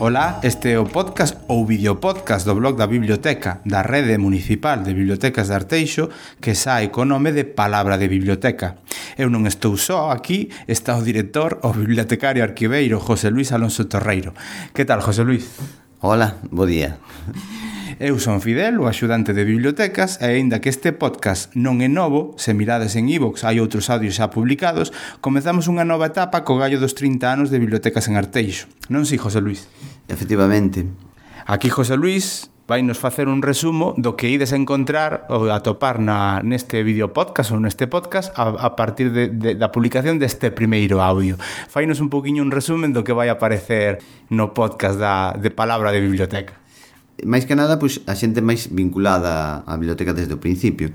Ola, este é o podcast ou videopodcast do blog da Biblioteca da Rede Municipal de Bibliotecas de Arteixo que sai co nome de Palabra de Biblioteca. Eu non estou só aquí, está o director, o bibliotecario arquiveiro José Luis Alonso Torreiro. Que tal, José Luis? Hola, bo día. Eu son Fidel, o axudante de bibliotecas, e aínda que este podcast non é novo, se mirades en iVoox hai outros audios xa publicados, comezamos unha nova etapa co gallo dos 30 anos de bibliotecas en Arteixo. Non si, José Luis? Efectivamente. Aquí José Luis vai nos facer un resumo do que ides a encontrar ou a topar na, neste vídeo podcast ou neste podcast a, a partir de, de, da publicación deste primeiro audio. Fainos un poquinho un resumen do que vai aparecer no podcast da, de Palabra de Biblioteca máis que nada, pois, a xente máis vinculada á biblioteca desde o principio.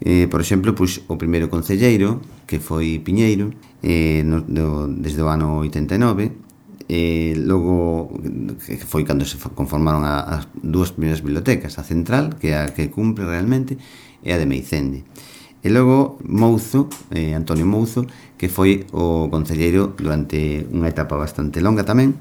Eh, por exemplo, pois, o primeiro concelleiro, que foi Piñeiro, eh, no, do, desde o ano 89, eh, logo que foi cando se conformaron a, as dúas primeiras bibliotecas, a central, que é a que cumpre realmente, e a de Meicende. E logo Mouzo, eh, Antonio Mouzo, que foi o concelleiro durante unha etapa bastante longa tamén,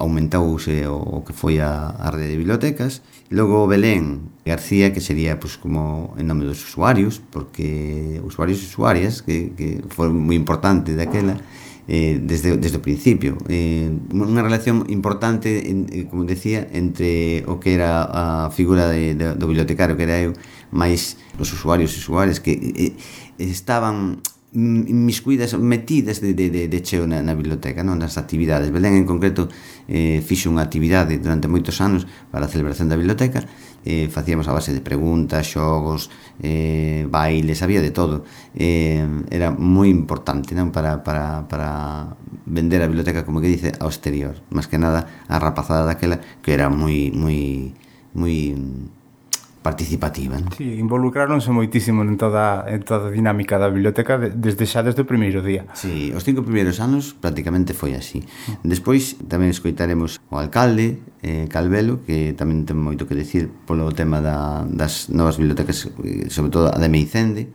aumentouse o, o que foi a, a rede de bibliotecas. Logo Belén García, que sería pues, como en nome dos usuarios, porque usuarios e usuarias, que, que foi moi importante daquela, eh, desde, desde o principio. Eh, unha relación importante, en, eh, como decía, entre o que era a figura de, de, do bibliotecario, que era eu, mais os usuarios e usuarias que eh, eh, estaban inmiscuídas, metidas de, de, de, de cheo na, na biblioteca, non nas actividades. Belén, en concreto, eh, fixo unha actividade durante moitos anos para a celebración da biblioteca, eh, facíamos a base de preguntas, xogos, eh, bailes, había de todo. Eh, era moi importante non para, para, para vender a biblioteca, como que dice, ao exterior. Más que nada, a rapazada daquela, que era moi, moi, moi participativa. Non? Sí, involucráronse moitísimo en toda, en toda a dinámica da biblioteca desde xa desde o primeiro día. Sí, os cinco primeiros anos prácticamente foi así. Despois tamén escoitaremos o alcalde, eh, Calvelo, que tamén ten moito que decir polo tema da, das novas bibliotecas, eh, sobre todo a de Meicende,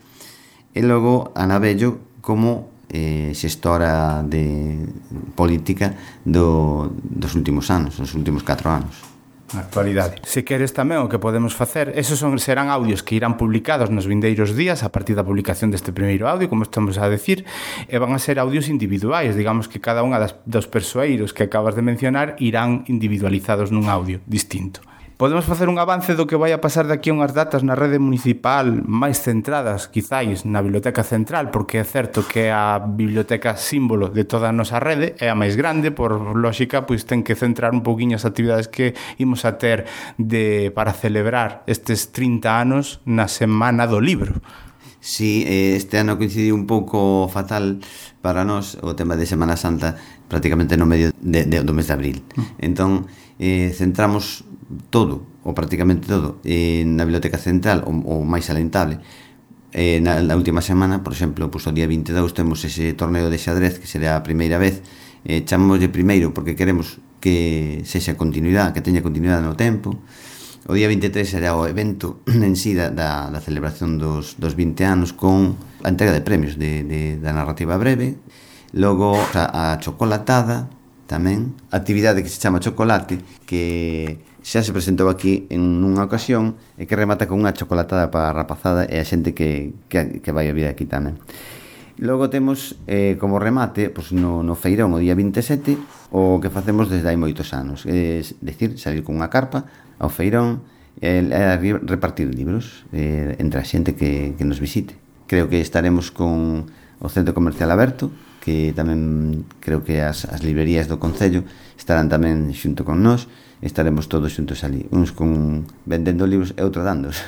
e logo Ana Bello como eh, xestora de política do, dos últimos anos, dos últimos 4 anos na actualidade. Se queres tamén o que podemos facer, esos son, serán audios que irán publicados nos vindeiros días a partir da publicación deste primeiro audio, como estamos a decir, e van a ser audios individuais, digamos que cada unha das, dos persoeiros que acabas de mencionar irán individualizados nun audio distinto. Podemos facer un avance do que vai a pasar daqui a unhas datas na rede municipal máis centradas, quizáis, na Biblioteca Central, porque é certo que a biblioteca símbolo de toda a nosa rede é a máis grande, por lógica, pois ten que centrar un pouquiño as actividades que imos a ter de, para celebrar estes 30 anos na Semana do Libro. Sí, eh, este ano coincidiu un pouco fatal para nós o tema de Semana Santa prácticamente no medio de, de, do mes de abril. Mm. Entón, eh, centramos todo, ou prácticamente todo, eh, na Biblioteca Central, o, o máis alentable, eh, na, na última semana, por exemplo, pues, o día 22 temos ese torneo de xadrez que será a primeira vez, eh, chamamoslle primeiro porque queremos que sexa continuidade, que teña continuidade no tempo, O día 23 será o evento en sí da, da, da celebración dos, dos 20 anos con a entrega de premios de, de, da narrativa breve, logo a, a chocolatada, tamén actividade que se chama Chocolate que xa se presentou aquí en unha ocasión e que remata con unha chocolatada para a rapazada e a xente que, que, que vai a vir aquí tamén. Logo temos eh, como remate pois no, no Feirón o día 27 o que facemos desde hai moitos anos é decir, salir con unha carpa ao Feirón e, e repartir libros eh, entre a xente que, que nos visite. Creo que estaremos con o centro comercial aberto que tamén creo que as, as librerías do Concello estarán tamén xunto con nós, estaremos todos xuntos ali, uns con vendendo libros e outros dándos.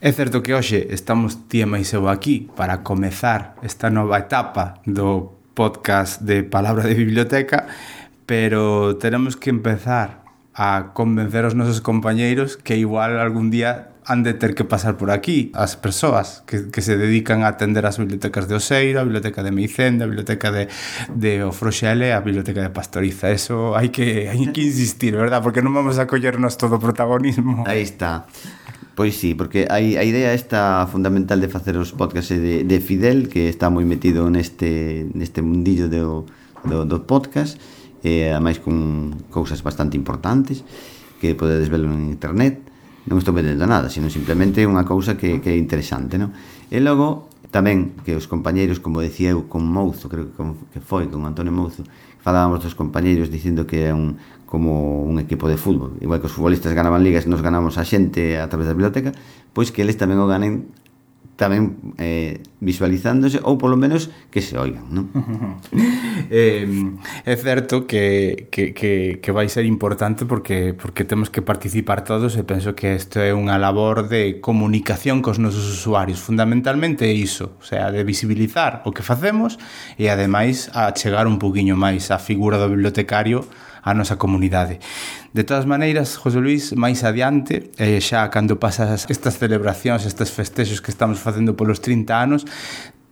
É certo que hoxe estamos ti e máis eu aquí para comezar esta nova etapa do podcast de Palabra de Biblioteca, pero tenemos que empezar a convencer aos nosos compañeiros que igual algún día han de ter que pasar por aquí as persoas que, que se dedican a atender as bibliotecas de Oseiro, a biblioteca de Meicenda, a biblioteca de, de Ofroxele, a biblioteca de Pastoriza. Eso hai que, hai que insistir, verdad? Porque non vamos a collernos todo o protagonismo. Aí está. Pois sí, porque hai a idea esta fundamental de facer os podcasts de, de Fidel, que está moi metido neste, neste mundillo do, do, do podcast, e eh, ademais con cousas bastante importantes que podedes verlo en internet non estou vendendo nada, sino simplemente unha cousa que, que é interesante, non? E logo, tamén, que os compañeiros, como decía eu, con Mouzo, creo que, que foi, con Antonio Mouzo, falábamos dos compañeiros dicindo que é un, como un equipo de fútbol. Igual que os futbolistas ganaban ligas, nos ganamos a xente a través da biblioteca, pois que eles tamén o ganen tamén eh, visualizándose ou polo menos que se oigan non? eh, é certo que, que, que, que vai ser importante porque porque temos que participar todos e penso que isto é unha labor de comunicación cos nosos usuarios fundamentalmente é iso, o sea, de visibilizar o que facemos e ademais a chegar un poquinho máis a figura do bibliotecario a nosa comunidade. De todas maneiras, José Luis, máis adiante, eh, xa cando pasas estas celebracións, estes festexos que estamos facendo polos 30 anos,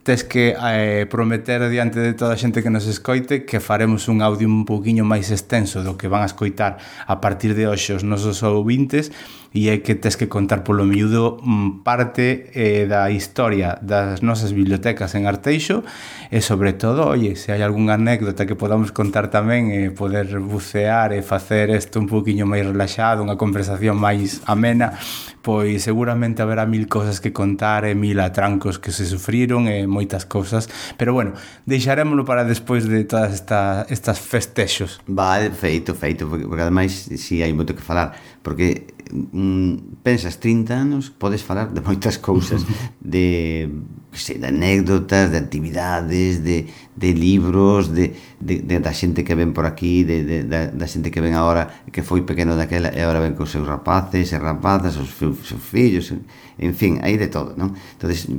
tes que eh, prometer diante de toda a xente que nos escoite que faremos un audio un poquinho máis extenso do que van a escoitar a partir de hoxe os nosos ouvintes e é que tes que contar polo miúdo mm, parte eh, da historia das nosas bibliotecas en Arteixo e sobre todo, oye, se hai algunha anécdota que podamos contar tamén e eh, poder bucear e facer isto un poquinho máis relaxado, unha conversación máis amena, pois seguramente haberá mil cosas que contar e mil atrancos que se sufriron e eh, moitas cousas, pero bueno, deixarémoslo para despois de todas esta, estas festexos. Vale, feito, feito, porque, porque ademais si sí, hai moito que falar porque mm, pensas 30 anos, podes falar de moitas cousas, de, sei, de anécdotas, de actividades, de, de libros, de, de, de da xente que ven por aquí, de, de, da, da xente que ven agora, que foi pequeno daquela e agora ven cos seus rapaces e rapazas, os seus, seus fillos, en fin, hai de todo, non? entonces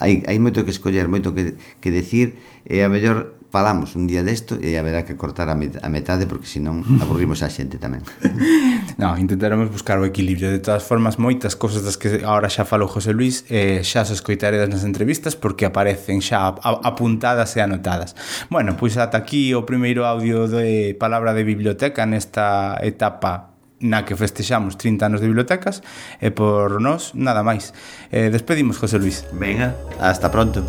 hai, hai moito que escoller, moito que, que decir, e a mellor falamos un día desto e haberá que cortar a, met a metade porque senón aburrimos a xente tamén. no, intentaremos buscar o equilibrio. De todas formas, moitas cousas das que agora xa falou José Luis eh, xa se escoitaredas nas entrevistas porque aparecen xa apuntadas e anotadas. Bueno, pois ata aquí o primeiro audio de Palabra de Biblioteca nesta etapa na que festexamos 30 anos de bibliotecas e por nós nada máis. Eh, despedimos José Luis. Venga, hasta pronto.